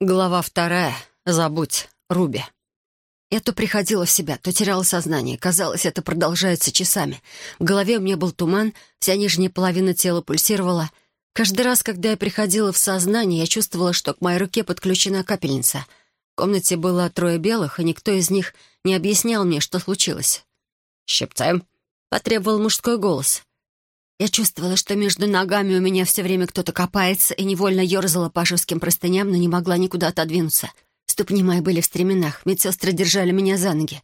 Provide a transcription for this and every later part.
Глава вторая. Забудь. Руби. Я то приходила в себя, то теряла сознание. Казалось, это продолжается часами. В голове у меня был туман, вся нижняя половина тела пульсировала. Каждый раз, когда я приходила в сознание, я чувствовала, что к моей руке подключена капельница. В комнате было трое белых, и никто из них не объяснял мне, что случилось. «Щипцаем», — потребовал мужской голос. Я чувствовала, что между ногами у меня все время кто-то копается, и невольно ерзала по жестким простыням, но не могла никуда отодвинуться. Ступни мои были в стременах, медсестры держали меня за ноги.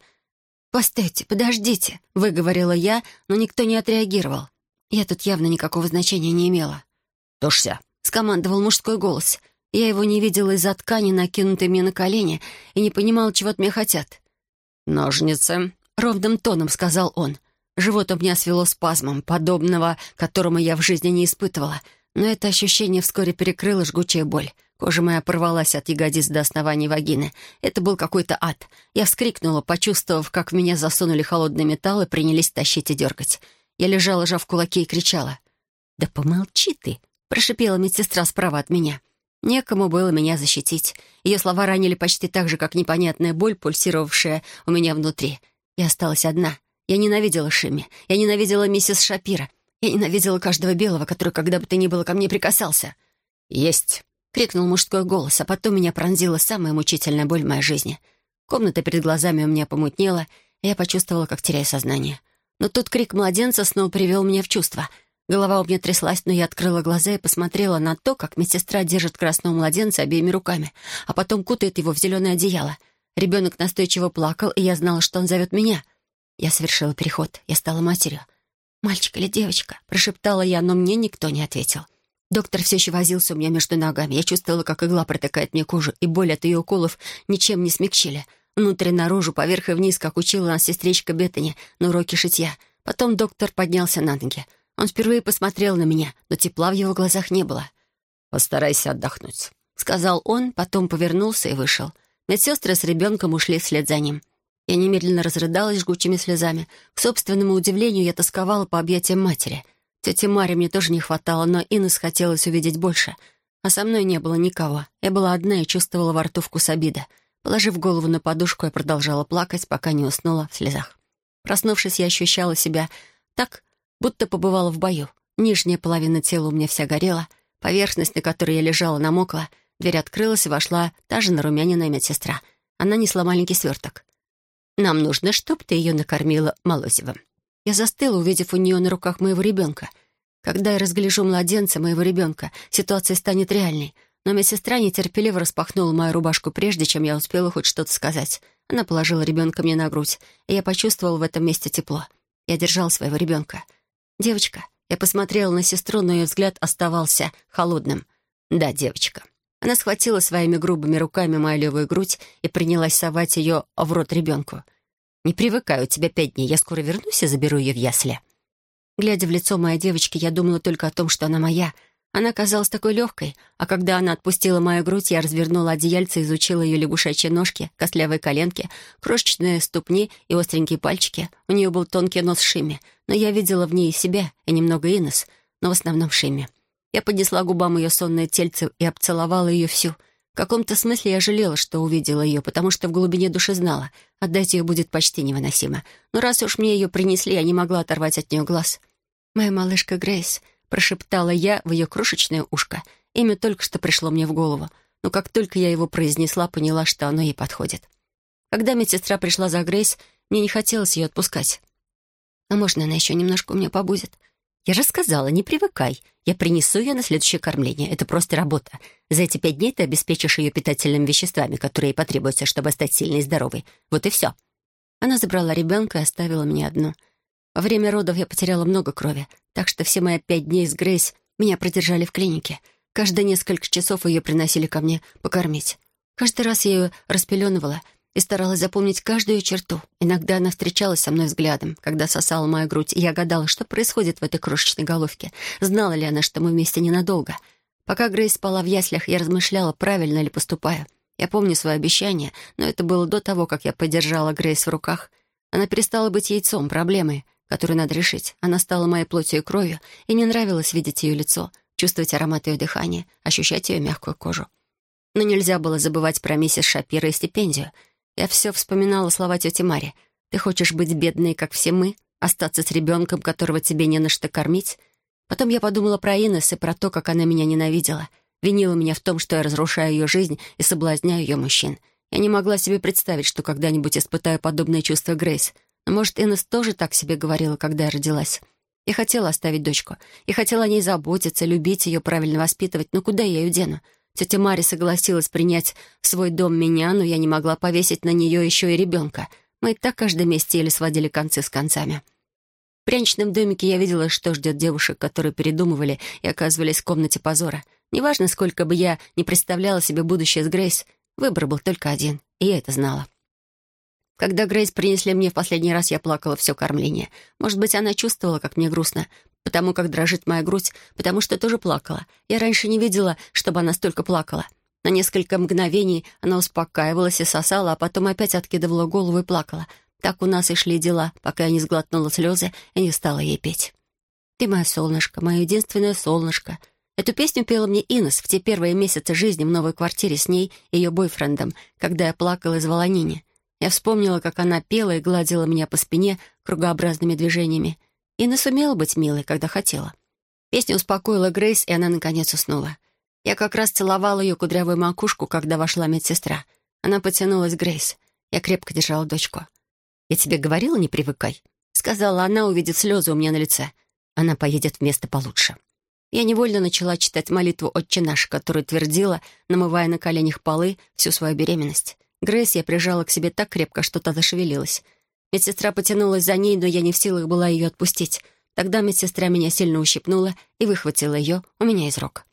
«Постойте, подождите», — выговорила я, но никто не отреагировал. Я тут явно никакого значения не имела. «Тушься», — скомандовал мужской голос. Я его не видела из-за ткани, накинутой мне на колени, и не понимала, чего от меня хотят. «Ножницы», — ровным тоном сказал он. Живот у меня свело спазмом, подобного которому я в жизни не испытывала, но это ощущение вскоре перекрыло жгучая боль. Кожа моя порвалась от ягодиц до основания вагины. Это был какой-то ад. Я вскрикнула, почувствовав, как в меня засунули холодный металл и принялись тащить и дергать. Я лежала, жав кулаки, и кричала. «Да помолчи ты!» — прошипела медсестра справа от меня. Некому было меня защитить. Ее слова ранили почти так же, как непонятная боль, пульсировавшая у меня внутри. Я осталась одна — я ненавидела Шимми. Я ненавидела миссис Шапира. Я ненавидела каждого белого, который когда бы то ни было ко мне прикасался. «Есть!» — крикнул мужской голос, а потом меня пронзила самая мучительная боль в моей жизни. Комната перед глазами у меня помутнела, и я почувствовала, как теряю сознание. Но тут крик младенца снова привел меня в чувство. Голова у меня тряслась, но я открыла глаза и посмотрела на то, как медсестра держит красного младенца обеими руками, а потом кутает его в зеленое одеяло. Ребенок настойчиво плакал, и я знала, что он зовет меня — я совершила переход. Я стала матерью. «Мальчик или девочка?» — прошептала я, но мне никто не ответил. Доктор все еще возился у меня между ногами. Я чувствовала, как игла протыкает мне кожу, и боль от ее уколов ничем не смягчили. Внутрь наружу, поверх и вниз, как учила нас сестричка Беттани на уроке шитья. Потом доктор поднялся на ноги. Он впервые посмотрел на меня, но тепла в его глазах не было. «Постарайся отдохнуть», — сказал он, потом повернулся и вышел. Медсестры с ребенком ушли вслед за ним. Я немедленно разрыдалась жгучими слезами. К собственному удивлению, я тосковала по объятиям матери. Тете Маре мне тоже не хватало, но Инес хотелось увидеть больше. А со мной не было никого. Я была одна и чувствовала во рту вкус обида. Положив голову на подушку, я продолжала плакать, пока не уснула в слезах. Проснувшись, я ощущала себя так, будто побывала в бою. Нижняя половина тела у меня вся горела, поверхность, на которой я лежала, намокла. Дверь открылась, и вошла та же нарумяненная медсестра. Она несла маленький сверток. Нам нужно, чтобы ты ее накормила молозивом». Я застыла, увидев у нее на руках моего ребенка. Когда я разгляжу младенца моего ребенка, ситуация станет реальной. Но медсестра нетерпеливо распахнула мою рубашку, прежде чем я успела хоть что-то сказать. Она положила ребенка мне на грудь, и я почувствовала в этом месте тепло. Я держала своего ребенка. «Девочка». Я посмотрела на сестру, но ее взгляд оставался холодным. «Да, девочка». Она схватила своими грубыми руками мою левую грудь и принялась совать ее в рот ребенку. «Не привыкаю, у тебя пять дней. Я скоро вернусь и заберу ее в ясли». Глядя в лицо моей девочки, я думала только о том, что она моя. Она казалась такой легкой, а когда она отпустила мою грудь, я развернула одеяльце и изучила ее лягушачьи ножки, костлявые коленки, крошечные ступни и остренькие пальчики. У нее был тонкий нос Шимми, но я видела в ней себя и немного Инес, но в основном Шимми. Я поднесла губам ее сонное тельце и обцеловала ее всю. В каком-то смысле я жалела, что увидела ее, потому что в глубине души знала, отдать ее будет почти невыносимо. Но раз уж мне ее принесли, я не могла оторвать от нее глаз. «Моя малышка Грейс», — прошептала я в ее крошечное ушко. Имя только что пришло мне в голову, но как только я его произнесла, поняла, что оно ей подходит. Когда медсестра пришла за Грейс, мне не хотелось ее отпускать. «А можно она еще немножко у меня побудет?» «Я же сказала, не привыкай. Я принесу ее на следующее кормление. Это просто работа. За эти пять дней ты обеспечишь ее питательными веществами, которые ей потребуются, чтобы стать сильной и здоровой. Вот и все». Она забрала ребенка и оставила меня одну. Во время родов я потеряла много крови, так что все мои пять дней с Грейс меня продержали в клинике. Каждые несколько часов ее приносили ко мне покормить. Каждый раз я ее распеленывала — и старалась запомнить каждую черту. Иногда она встречалась со мной взглядом, когда сосала мою грудь, и я гадала, что происходит в этой крошечной головке. Знала ли она, что мы вместе ненадолго? Пока Грейс спала в яслях, я размышляла, правильно ли поступаю. Я помню свое обещание, но это было до того, как я подержала Грейс в руках. Она перестала быть яйцом, проблемой, которую надо решить. Она стала моей плотью и кровью, и мне нравилось видеть ее лицо, чувствовать аромат ее дыхания, ощущать ее мягкую кожу. Но нельзя было забывать про миссис Шапира и стипендию. Я все вспоминала слова тети Мари. «Ты хочешь быть бедной, как все мы? Остаться с ребенком, которого тебе не на что кормить?» Потом я подумала про Инесс и про то, как она меня ненавидела. Винила меня в том, что я разрушаю ее жизнь и соблазняю ее мужчин. Я не могла себе представить, что когда-нибудь испытаю подобные чувства Грейс. Но, может, Инесс тоже так себе говорила, когда я родилась. Я хотела оставить дочку. Я хотела о ней заботиться, любить ее, правильно воспитывать. Но куда я ее дену? Тетя Мари согласилась принять в свой дом меня, но я не могла повесить на нее еще и ребенка. Мы и так каждый месяц еле сводили концы с концами. В пряничном домике я видела, что ждет девушек, которые передумывали и оказывались в комнате позора. Неважно, сколько бы я не представляла себе будущее с Грейс, выбор был только один, и я это знала. Когда Грейс принесли мне в последний раз, я плакала все кормление. Может быть, она чувствовала, как мне грустно, потому как дрожит моя грудь, потому что тоже плакала. Я раньше не видела, чтобы она столько плакала. На несколько мгновений она успокаивалась и сосала, а потом опять откидывала голову и плакала. Так у нас и шли дела, пока я не сглотнула слезы и не стала ей петь. «Ты мое солнышко, мое единственное солнышко». Эту песню пела мне Инес в те первые месяцы жизни в новой квартире с ней и ее бойфрендом, когда я плакала из Волонини. Я вспомнила, как она пела и гладила меня по спине кругообразными движениями. И не сумела быть милой, когда хотела. Песня успокоила Грейс, и она, наконец, уснула. Я как раз целовала ее кудрявую макушку, когда вошла медсестра. Она потянулась Грейс. Я крепко держала дочку. «Я тебе говорила, не привыкай», — сказала она, увидев слезы у меня на лице. «Она поедет в место получше». Я невольно начала читать молитву «Отче наш», которую твердила, намывая на коленях полы всю свою беременность. Грейс я прижала к себе так крепко, что та зашевелилась. Медсестра потянулась за ней, но я не в силах была ее отпустить. Тогда медсестра меня сильно ущипнула и выхватила ее у меня из рук.